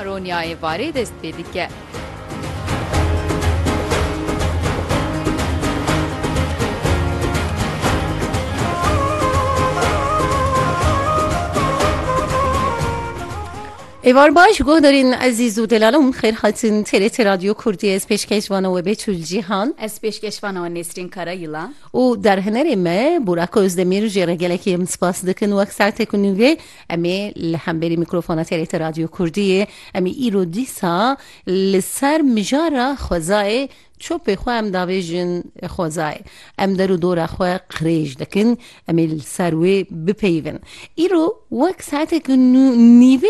અરોન્યાએ વારે દસ્તવેદી કે ایوار باش گوه دارین عزیز و دلالم خیر حالتین تلیت رادیو کردی از پیشکشوانه و بیتول جیهان. از پیشکشوانه و نسرین کارایلا و در هنر ما براک ازدمیر جره گلکی ام سپاس دکن و اکثر تکنیم و امی لهم بری میکروفون تلیت رادیو کردی. امی ایرو دیسا لسر مجارا خوزای چوب خو ام داویجن خوزای. ام درو دور خو قریج دکن ام سروی بپیون. ایرو وقت ساعت کنو نیوه